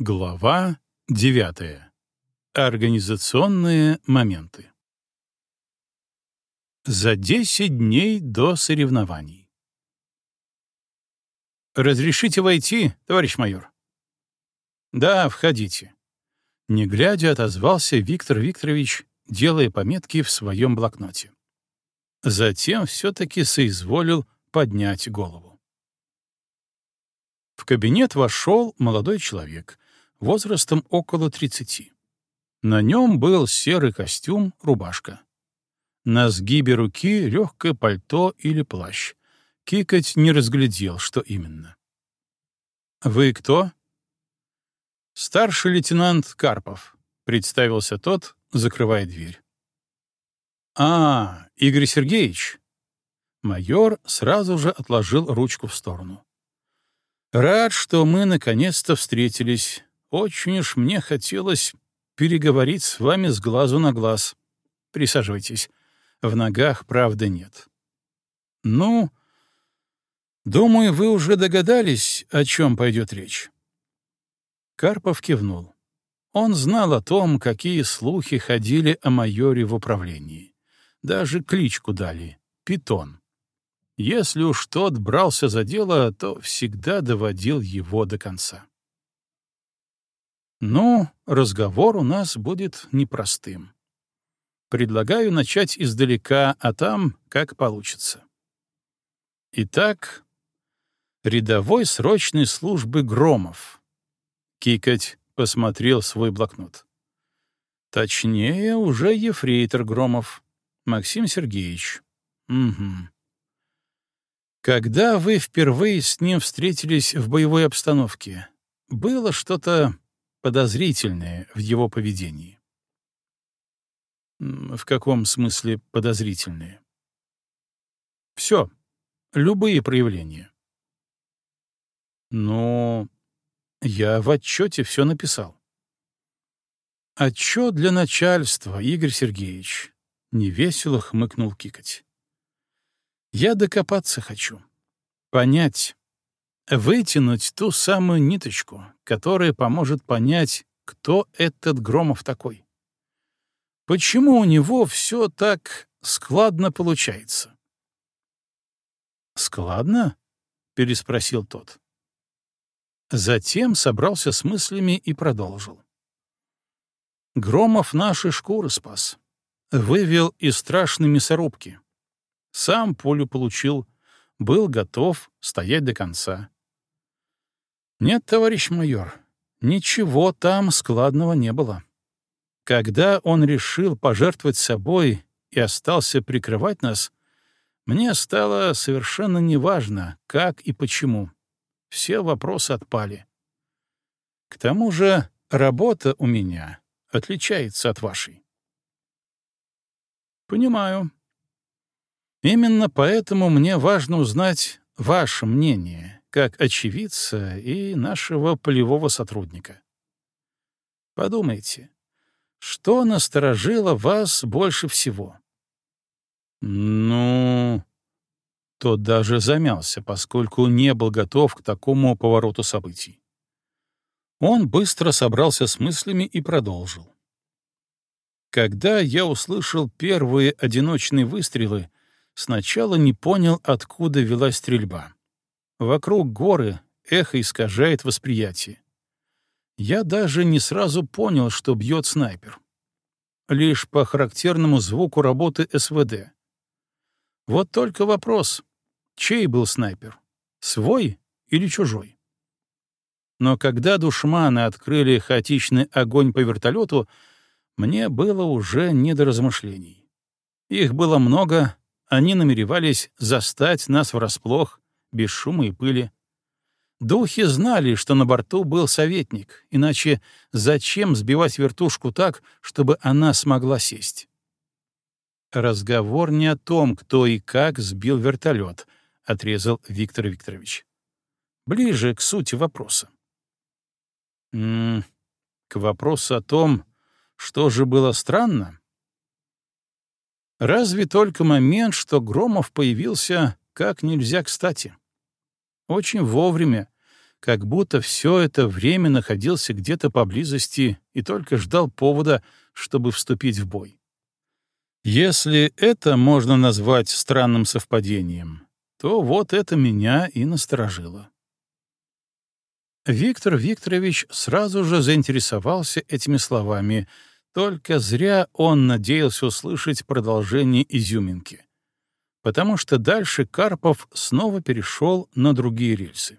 Глава 9. Организационные моменты. За 10 дней до соревнований. «Разрешите войти, товарищ майор?» «Да, входите». Не глядя, отозвался Виктор Викторович, делая пометки в своем блокноте. Затем все-таки соизволил поднять голову. В кабинет вошел молодой человек — возрастом около 30. На нем был серый костюм, рубашка. На сгибе руки легкое пальто или плащ. Кикать не разглядел, что именно. «Вы кто?» «Старший лейтенант Карпов», — представился тот, закрывая дверь. «А, Игорь Сергеевич!» Майор сразу же отложил ручку в сторону. «Рад, что мы наконец-то встретились. Очень уж мне хотелось переговорить с вами с глазу на глаз. Присаживайтесь. В ногах правды нет. Ну, думаю, вы уже догадались, о чем пойдет речь. Карпов кивнул. Он знал о том, какие слухи ходили о майоре в управлении. Даже кличку дали — Питон. Если уж тот брался за дело, то всегда доводил его до конца. Ну, разговор у нас будет непростым. Предлагаю начать издалека, а там как получится. Итак, рядовой срочной службы Громов. Кикать посмотрел свой блокнот. Точнее, уже ефрейтор Громов. Максим Сергеевич. Угу. Когда вы впервые с ним встретились в боевой обстановке, было что-то подозрительное в его поведении. В каком смысле подозрительные? Все, любые проявления. Но я в отчете все написал. Отчет для начальства, Игорь Сергеевич. Невесело хмыкнул Кикать. Я докопаться хочу. Понять, вытянуть ту самую ниточку, которая поможет понять, кто этот Громов такой. Почему у него все так складно получается? «Складно?» — переспросил тот. Затем собрался с мыслями и продолжил. Громов наши шкуры спас. Вывел из страшной мясорубки. Сам пулю получил, был готов стоять до конца. Нет, товарищ майор, ничего там складного не было. Когда он решил пожертвовать собой и остался прикрывать нас, мне стало совершенно неважно, как и почему. Все вопросы отпали. К тому же работа у меня отличается от вашей. Понимаю. Именно поэтому мне важно узнать ваше мнение, как очевидца и нашего полевого сотрудника. Подумайте, что насторожило вас больше всего? Ну, тот даже замялся, поскольку не был готов к такому повороту событий. Он быстро собрался с мыслями и продолжил. Когда я услышал первые одиночные выстрелы, сначала не понял, откуда велась стрельба. Вокруг горы эхо искажает восприятие. Я даже не сразу понял, что бьет снайпер. Лишь по характерному звуку работы СВД. Вот только вопрос, чей был снайпер? Свой или чужой? Но когда душманы открыли хаотичный огонь по вертолету, мне было уже не до размышлений. Их было много, они намеревались застать нас врасплох, без шума и пыли. Духи знали, что на борту был советник, иначе зачем сбивать вертушку так, чтобы она смогла сесть? Разговор не о том, кто и как сбил вертолет, отрезал Виктор Викторович. Ближе к сути вопроса. М -м, к вопросу о том, что же было странно? Разве только момент, что Громов появился как нельзя кстати. Очень вовремя, как будто все это время находился где-то поблизости и только ждал повода, чтобы вступить в бой. Если это можно назвать странным совпадением, то вот это меня и насторожило. Виктор Викторович сразу же заинтересовался этими словами, только зря он надеялся услышать продолжение изюминки, потому что дальше Карпов снова перешел на другие рельсы.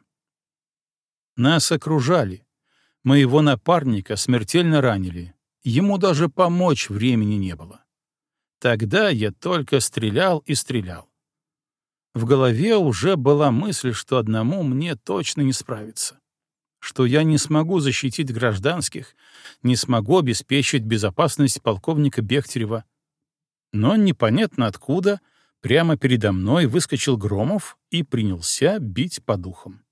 Нас окружали, моего напарника смертельно ранили, ему даже помочь времени не было. Тогда я только стрелял и стрелял. В голове уже была мысль, что одному мне точно не справиться что я не смогу защитить гражданских, не смогу обеспечить безопасность полковника Бехтерева. Но непонятно откуда прямо передо мной выскочил Громов и принялся бить по духам.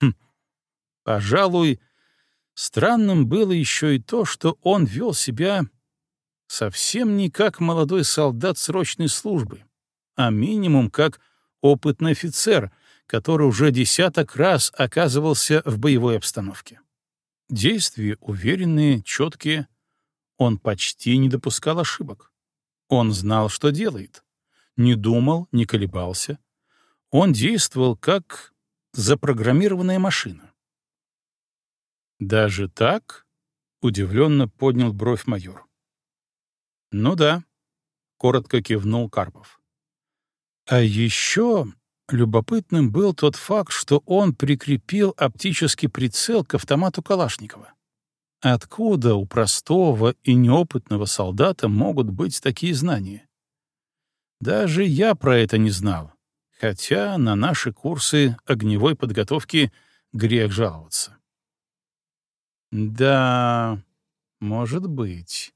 Хм, пожалуй, странным было еще и то, что он вел себя совсем не как молодой солдат срочной службы, а минимум как опытный офицер — который уже десяток раз оказывался в боевой обстановке. Действия уверенные, четкие. Он почти не допускал ошибок. Он знал, что делает. Не думал, не колебался. Он действовал как запрограммированная машина. «Даже так?» — удивленно поднял бровь майор. «Ну да», — коротко кивнул Карпов. «А еще Любопытным был тот факт, что он прикрепил оптический прицел к автомату Калашникова. Откуда у простого и неопытного солдата могут быть такие знания? Даже я про это не знал, хотя на наши курсы огневой подготовки грех жаловаться. Да, может быть.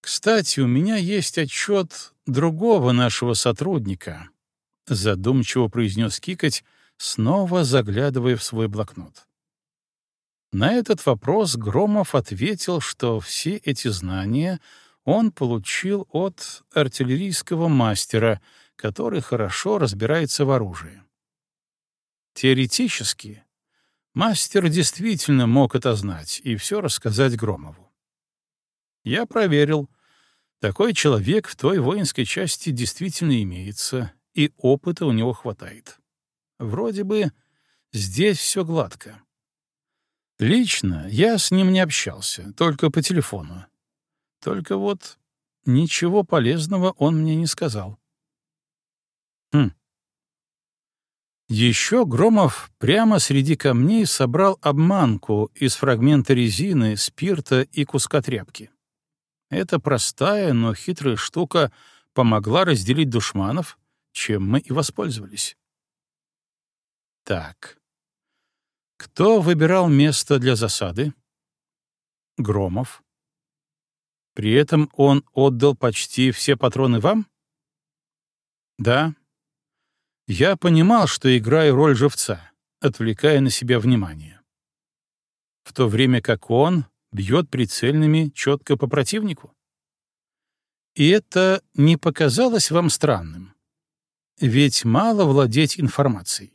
Кстати, у меня есть отчет другого нашего сотрудника, — задумчиво произнес Кикоть, снова заглядывая в свой блокнот. На этот вопрос Громов ответил, что все эти знания он получил от артиллерийского мастера, который хорошо разбирается в оружии. Теоретически, мастер действительно мог это знать и все рассказать Громову. Я проверил. Такой человек в той воинской части действительно имеется, и опыта у него хватает. Вроде бы здесь все гладко. Лично я с ним не общался, только по телефону. Только вот ничего полезного он мне не сказал. Хм. Еще Громов прямо среди камней собрал обманку из фрагмента резины, спирта и куска тряпки. Эта простая, но хитрая штука помогла разделить душманов, чем мы и воспользовались. Так. Кто выбирал место для засады? Громов. При этом он отдал почти все патроны вам? Да. Я понимал, что играю роль живца, отвлекая на себя внимание. В то время как он бьет прицельными четко по противнику. И это не показалось вам странным? Ведь мало владеть информацией.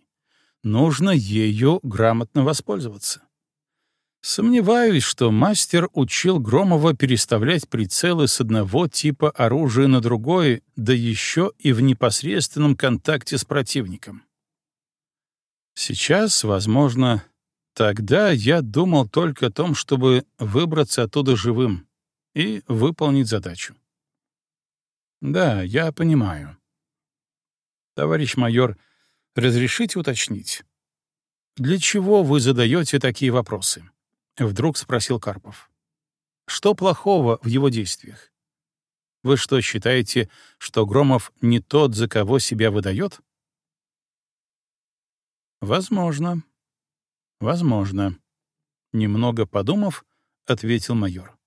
Нужно ею грамотно воспользоваться. Сомневаюсь, что мастер учил Громова переставлять прицелы с одного типа оружия на другой, да еще и в непосредственном контакте с противником. Сейчас, возможно, тогда я думал только о том, чтобы выбраться оттуда живым и выполнить задачу. Да, я понимаю. Товарищ майор, разрешите уточнить? Для чего вы задаете такие вопросы? Вдруг спросил Карпов. Что плохого в его действиях? Вы что, считаете, что Громов не тот, за кого себя выдает? Возможно. Возможно. Немного подумав, ответил майор.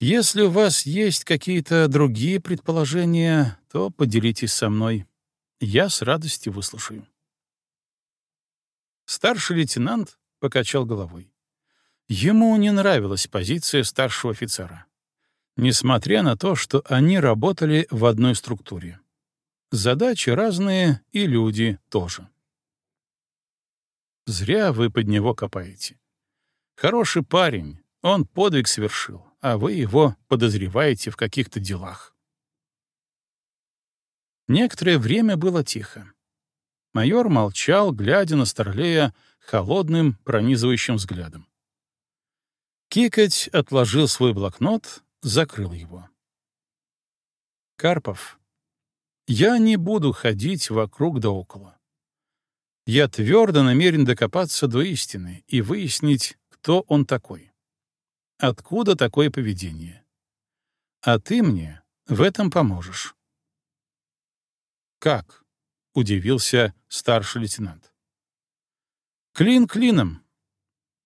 Если у вас есть какие-то другие предположения, то поделитесь со мной. Я с радостью выслушаю. Старший лейтенант покачал головой. Ему не нравилась позиция старшего офицера, несмотря на то, что они работали в одной структуре. Задачи разные, и люди тоже. Зря вы под него копаете. Хороший парень, он подвиг совершил, а вы его подозреваете в каких-то делах. Некоторое время было тихо. Майор молчал, глядя на Старлея холодным, пронизывающим взглядом. Кикать отложил свой блокнот, закрыл его. «Карпов, я не буду ходить вокруг да около. Я твердо намерен докопаться до истины и выяснить, кто он такой. Откуда такое поведение? А ты мне в этом поможешь. «Как?» — удивился старший лейтенант. «Клин клином.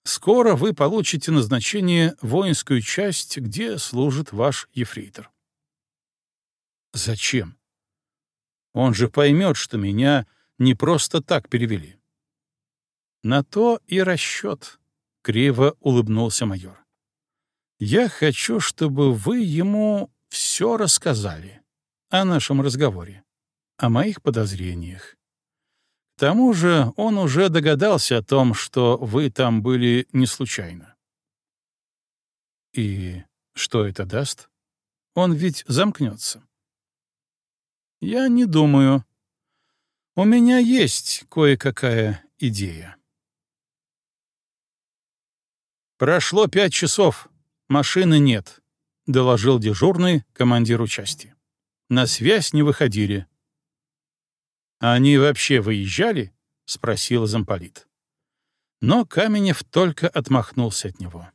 Скоро вы получите назначение в воинскую часть, где служит ваш ефрейтор». «Зачем? Он же поймет, что меня не просто так перевели». «На то и расчет», — криво улыбнулся майор. «Я хочу, чтобы вы ему все рассказали о нашем разговоре о моих подозрениях. Тому же он уже догадался о том, что вы там были не случайно. И что это даст? Он ведь замкнется. Я не думаю. У меня есть кое-какая идея. Прошло пять часов. Машины нет, — доложил дежурный командиру части. На связь не выходили. «А они вообще выезжали?» — спросил замполит. Но Каменев только отмахнулся от него.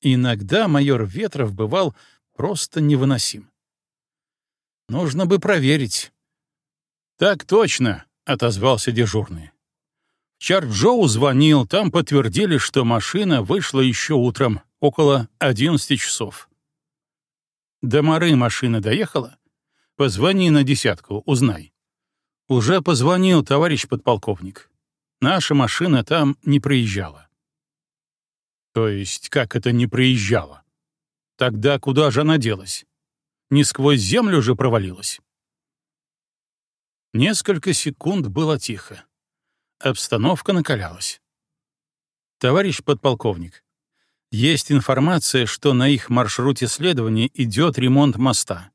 Иногда майор Ветров бывал просто невыносим. «Нужно бы проверить». «Так точно», — отозвался дежурный. Чарджоу звонил, там подтвердили, что машина вышла еще утром, около 11 часов. До Мары машина доехала? Позвони на десятку, узнай. Уже позвонил товарищ подполковник. Наша машина там не проезжала. То есть, как это не проезжала? Тогда куда же она делась? Не сквозь землю же провалилась? Несколько секунд было тихо. Обстановка накалялась. Товарищ подполковник, есть информация, что на их маршруте следования идет ремонт моста.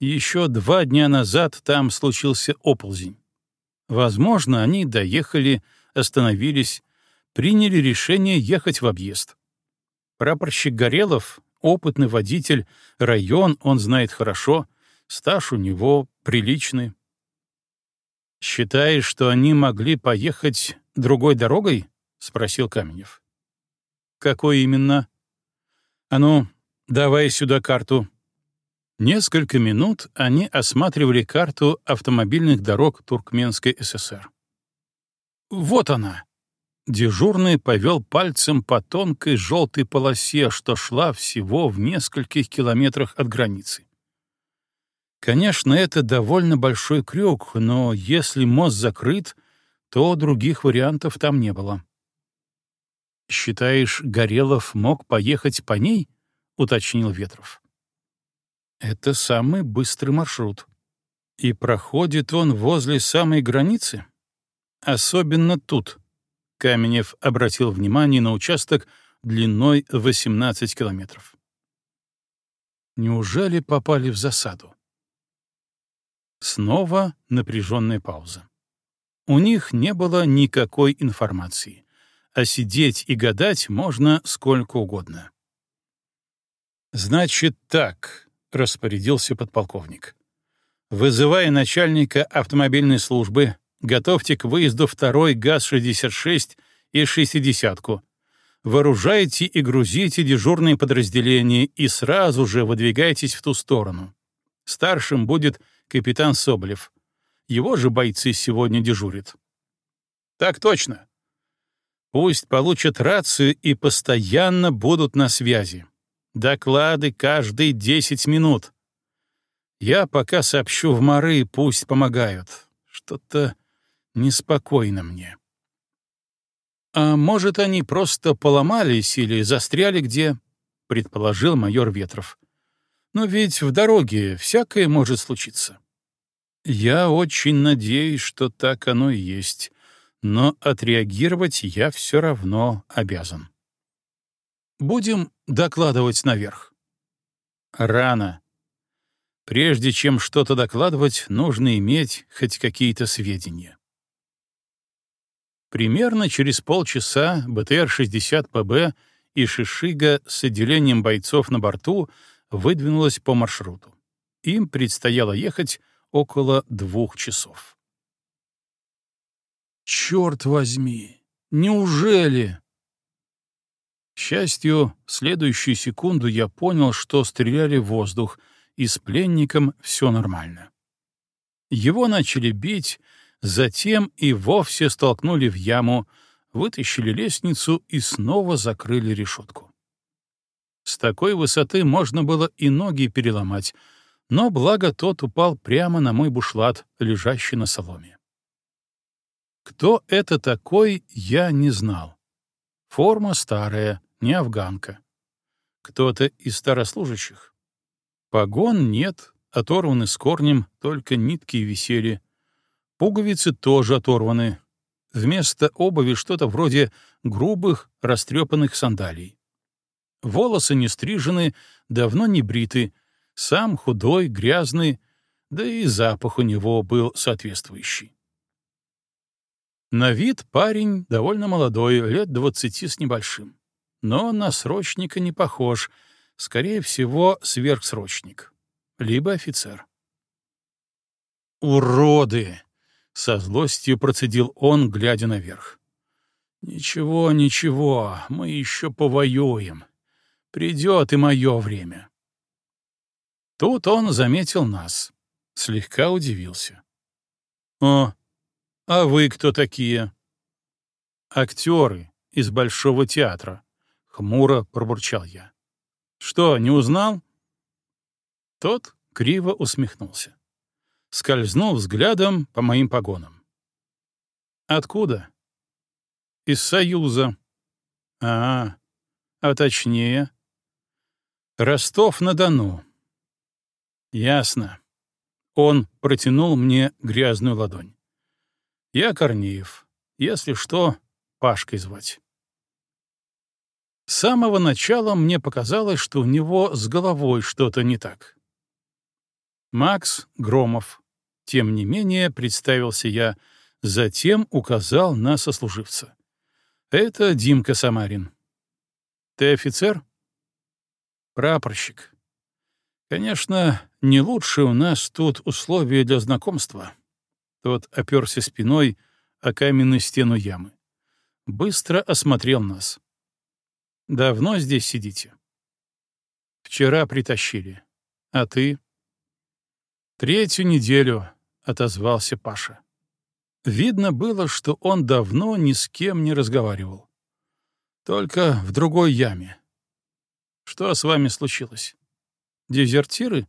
Еще два дня назад там случился оползень. Возможно, они доехали, остановились, приняли решение ехать в объезд. Прапорщик Горелов — опытный водитель, район он знает хорошо, стаж у него приличный. «Считаешь, что они могли поехать другой дорогой?» — спросил Каменев. «Какой именно?» «А ну, давай сюда карту», Несколько минут они осматривали карту автомобильных дорог Туркменской ССР. «Вот она!» Дежурный повел пальцем по тонкой желтой полосе, что шла всего в нескольких километрах от границы. Конечно, это довольно большой крюк, но если мост закрыт, то других вариантов там не было. «Считаешь, Горелов мог поехать по ней?» — уточнил Ветров. Это самый быстрый маршрут. И проходит он возле самой границы. Особенно тут. Каменев обратил внимание на участок длиной 18 километров. Неужели попали в засаду? Снова напряженная пауза. У них не было никакой информации, а сидеть и гадать можно сколько угодно. «Значит так», — распорядился подполковник. «Вызывая начальника автомобильной службы, готовьте к выезду второй ГАЗ-66 и шестидесятку. Вооружайте и грузите дежурные подразделения и сразу же выдвигайтесь в ту сторону. Старшим будет капитан Соболев. Его же бойцы сегодня дежурят». «Так точно. Пусть получат рацию и постоянно будут на связи. Доклады каждые десять минут. Я пока сообщу в Мары, пусть помогают. Что-то неспокойно мне. А может, они просто поломались или застряли где? Предположил майор Ветров. Но ведь в дороге всякое может случиться. Я очень надеюсь, что так оно и есть. но отреагировать я все равно обязан. Будем докладывать наверх. Рано. Прежде чем что-то докладывать, нужно иметь хоть какие-то сведения. Примерно через полчаса БТР-60ПБ и Шишига с отделением бойцов на борту выдвинулась по маршруту. Им предстояло ехать около двух часов. «Черт возьми! Неужели?» Счастью, в следующую секунду я понял, что стреляли в воздух, и с пленником все нормально. Его начали бить, затем и вовсе столкнули в яму, вытащили лестницу и снова закрыли решетку. С такой высоты можно было и ноги переломать, но благо тот упал прямо на мой бушлат, лежащий на соломе. Кто это такой, я не знал. Форма старая, не афганка. Кто-то из старослужащих. Погон нет, оторваны с корнем, только нитки висели. Пуговицы тоже оторваны. Вместо обуви что-то вроде грубых, растрепанных сандалий. Волосы не стрижены, давно не бриты, сам худой, грязный, да и запах у него был соответствующий. На вид парень довольно молодой, лет двадцати с небольшим. Но на срочника не похож, скорее всего, сверхсрочник. Либо офицер. «Уроды!» — со злостью процедил он, глядя наверх. «Ничего, ничего, мы еще повоюем. Придет и мое время». Тут он заметил нас, слегка удивился. «О, «А вы кто такие?» «Актеры из Большого театра», — хмуро пробурчал я. «Что, не узнал?» Тот криво усмехнулся. Скользнул взглядом по моим погонам. «Откуда?» «Из Союза». «А, а точнее?» «Ростов-на-Дону». «Ясно». Он протянул мне грязную ладонь. Я Корнеев. Если что, Пашкой звать. С самого начала мне показалось, что у него с головой что-то не так. Макс Громов. Тем не менее, представился я, затем указал на сослуживца. Это Димка Самарин. Ты офицер? Прапорщик. Конечно, не лучшие у нас тут условия для знакомства. Тот оперся спиной о каменную стену ямы. Быстро осмотрел нас. «Давно здесь сидите?» «Вчера притащили. А ты?» «Третью неделю», — отозвался Паша. Видно было, что он давно ни с кем не разговаривал. Только в другой яме. Что с вами случилось? Дезертиры?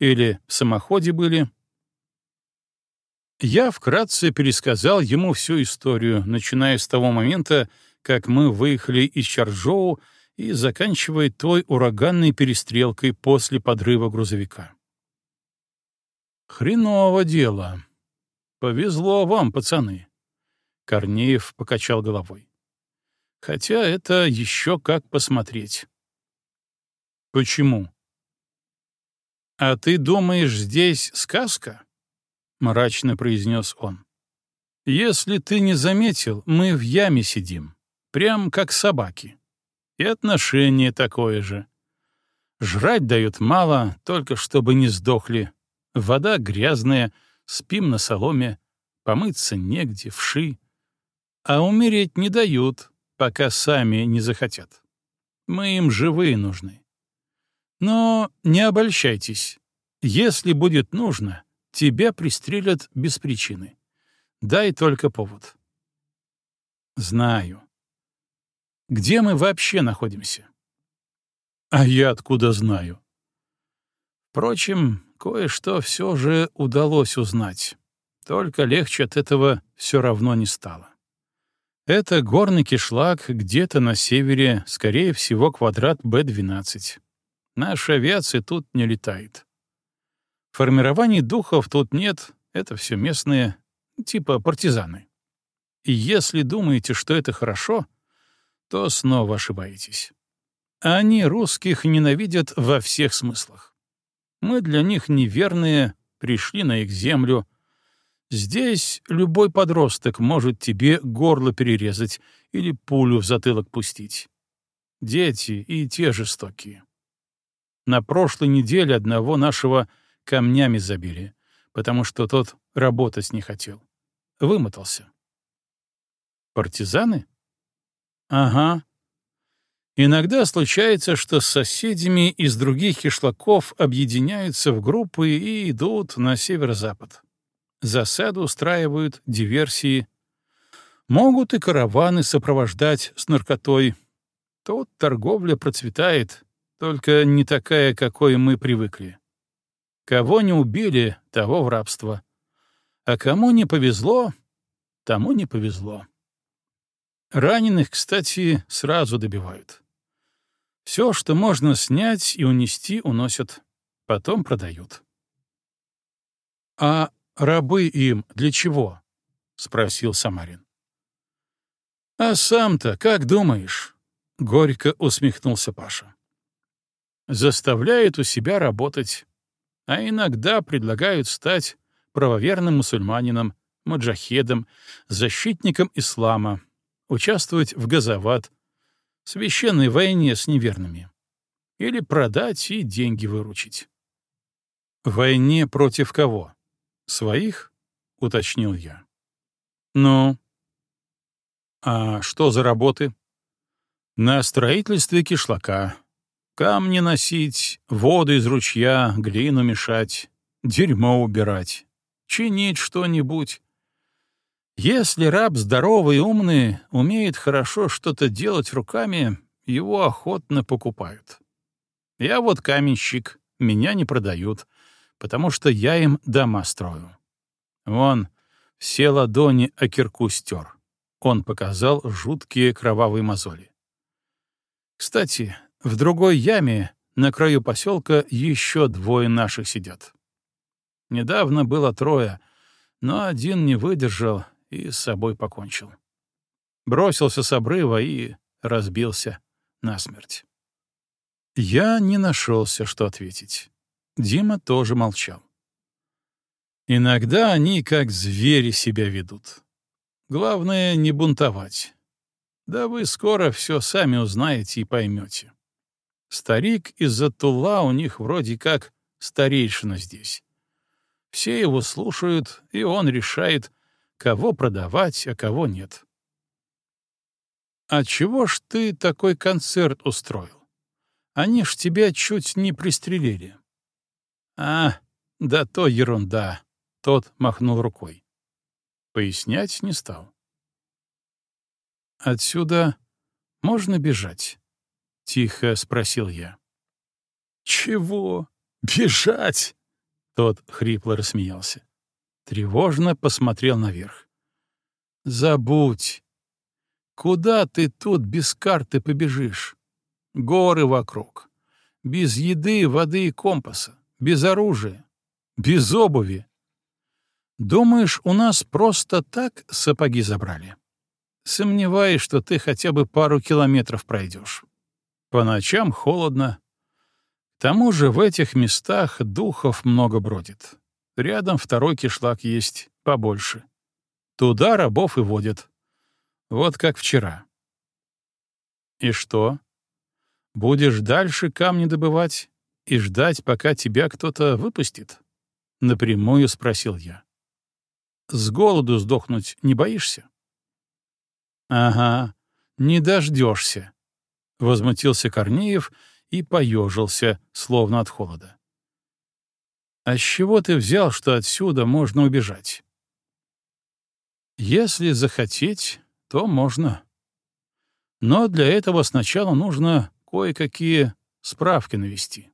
Или в самоходе были? Я вкратце пересказал ему всю историю, начиная с того момента, как мы выехали из Чаржоу и заканчивая той ураганной перестрелкой после подрыва грузовика. «Хреново дело. Повезло вам, пацаны», — Корнеев покачал головой. «Хотя это еще как посмотреть». «Почему?» «А ты думаешь, здесь сказка?» — мрачно произнес он. «Если ты не заметил, мы в яме сидим, прям как собаки. И отношение такое же. Жрать дают мало, только чтобы не сдохли. Вода грязная, спим на соломе, помыться негде, вши. А умереть не дают, пока сами не захотят. Мы им живые нужны. Но не обольщайтесь. Если будет нужно, тебя пристрелят без причины. Дай только повод. Знаю. Где мы вообще находимся? А я откуда знаю? Впрочем, кое-что все же удалось узнать. Только легче от этого все равно не стало. Это горный кишлак где-то на севере, скорее всего, квадрат Б-12. Наша авиация тут не летает. Формирований духов тут нет, это все местные, типа партизаны. И если думаете, что это хорошо, то снова ошибаетесь. Они русских ненавидят во всех смыслах. Мы для них неверные, пришли на их землю. Здесь любой подросток может тебе горло перерезать или пулю в затылок пустить. Дети и те жестокие. На прошлой неделе одного нашего камнями забили, потому что тот работать не хотел. Вымотался. Партизаны? Ага. Иногда случается, что с соседями из других кишлаков объединяются в группы и идут на северо-запад. Засаду устраивают, диверсии. Могут и караваны сопровождать с наркотой. Тут торговля процветает, только не такая, какой мы привыкли. Кого не убили, того в рабство. А кому не повезло, тому не повезло. Раненых, кстати, сразу добивают. Все, что можно снять и унести, уносят, потом продают. «А рабы им для чего?» — спросил Самарин. «А сам-то как думаешь?» — горько усмехнулся Паша заставляют у себя работать, а иногда предлагают стать правоверным мусульманином, маджахедом, защитником ислама, участвовать в газоват, священной войне с неверными, или продать и деньги выручить. «Войне против кого? Своих?» — уточнил я. «Ну?» «А что за работы?» «На строительстве кишлака, Камни носить, воду из ручья, глину мешать, дерьмо убирать, чинить что-нибудь. Если раб здоровый и умный, умеет хорошо что-то делать руками, его охотно покупают. Я вот каменщик, меня не продают, потому что я им дома строю. Вон, все ладони о кирку стер. Он показал жуткие кровавые мозоли. Кстати, в другой яме на краю поселка еще двое наших сидят. Недавно было трое, но один не выдержал и с собой покончил. Бросился с обрыва и разбился насмерть. Я не нашелся, что ответить. Дима тоже молчал. Иногда они как звери себя ведут. Главное — не бунтовать. Да вы скоро все сами узнаете и поймете. Старик из-за Тула у них вроде как старейшина здесь. Все его слушают, и он решает, кого продавать, а кого нет. «А чего ж ты такой концерт устроил? Они ж тебя чуть не пристрелили». «А, да то ерунда», — тот махнул рукой. Пояснять не стал. «Отсюда можно бежать?» — тихо спросил я. «Чего? Бежать?» Тот хрипло рассмеялся. Тревожно посмотрел наверх. «Забудь. Куда ты тут без карты побежишь? Горы вокруг. Без еды, воды и компаса. Без оружия. Без обуви. Думаешь, у нас просто так сапоги забрали? Сомневаюсь, что ты хотя бы пару километров пройдешь. По ночам холодно. К тому же в этих местах духов много бродит. Рядом второй кишлак есть, побольше. Туда рабов и водят. Вот как вчера. И что? Будешь дальше камни добывать и ждать, пока тебя кто-то выпустит? Напрямую спросил я. С голоду сдохнуть не боишься? Ага, не дождешься, — возмутился Корнеев и поежился, словно от холода. «А с чего ты взял, что отсюда можно убежать?» «Если захотеть, то можно. Но для этого сначала нужно кое-какие справки навести.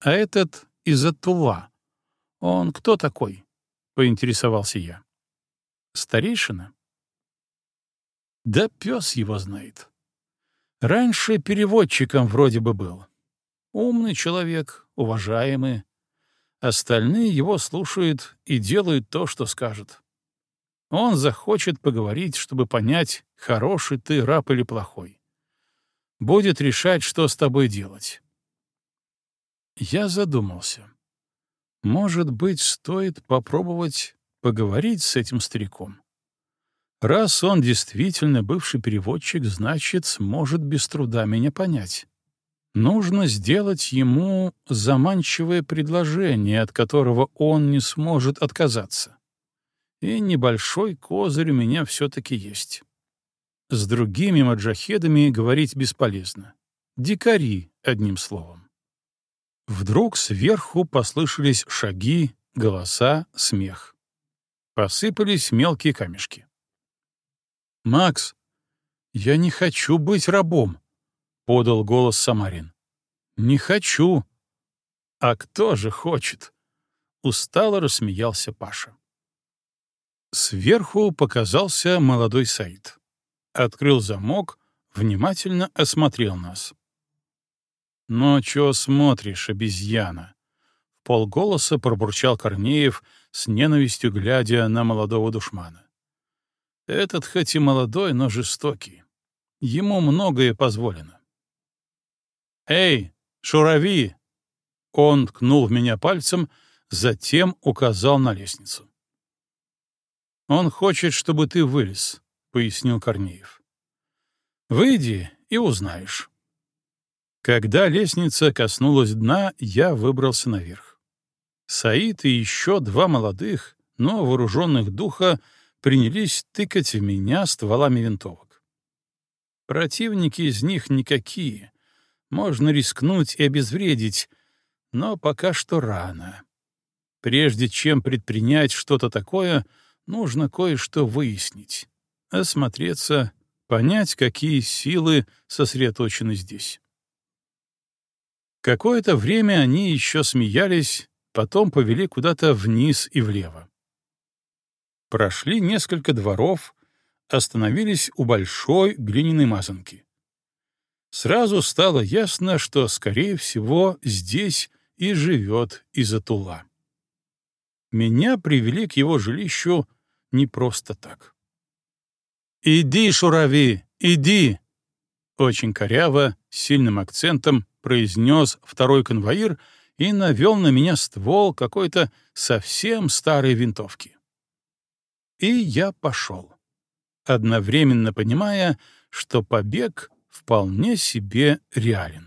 А этот из Тула, он кто такой?» — поинтересовался я. «Старейшина?» «Да пес его знает». Раньше переводчиком вроде бы был. Умный человек, уважаемый. Остальные его слушают и делают то, что скажет. Он захочет поговорить, чтобы понять, хороший ты раб или плохой. Будет решать, что с тобой делать. Я задумался. Может быть, стоит попробовать поговорить с этим стариком. Раз он действительно бывший переводчик, значит, сможет без труда меня понять. Нужно сделать ему заманчивое предложение, от которого он не сможет отказаться и небольшой козырь у меня все-таки есть. С другими маджахедами говорить бесполезно. Дикари, одним словом. Вдруг сверху послышались шаги, голоса, смех. Посыпались мелкие камешки. «Макс, я не хочу быть рабом», — подал голос Самарин. «Не хочу». «А кто же хочет?» — устало рассмеялся Паша. Сверху показался молодой Саид. Открыл замок, внимательно осмотрел нас. «Ну, чё смотришь, обезьяна?» В полголоса пробурчал Корнеев, с ненавистью глядя на молодого душмана. «Этот хоть и молодой, но жестокий. Ему многое позволено». «Эй, шурави!» Он ткнул в меня пальцем, затем указал на лестницу. «Он хочет, чтобы ты вылез», — пояснил Корнеев. «Выйди и узнаешь». Когда лестница коснулась дна, я выбрался наверх. Саид и еще два молодых, но вооруженных духа принялись тыкать в меня стволами винтовок. Противники из них никакие. Можно рискнуть и обезвредить, но пока что рано. Прежде чем предпринять что-то такое — нужно кое-что выяснить, осмотреться, понять, какие силы сосредоточены здесь. Какое-то время они еще смеялись, потом повели куда-то вниз и влево. Прошли несколько дворов, остановились у большой глиняной мазанки. Сразу стало ясно, что, скорее всего, здесь и живет Изатула. Меня привели к его жилищу не просто так. «Иди, Шурави, иди!» Очень коряво, сильным акцентом произнес второй конвоир и навел на меня ствол какой-то совсем старой винтовки. И я пошел, одновременно понимая, что побег вполне себе реален.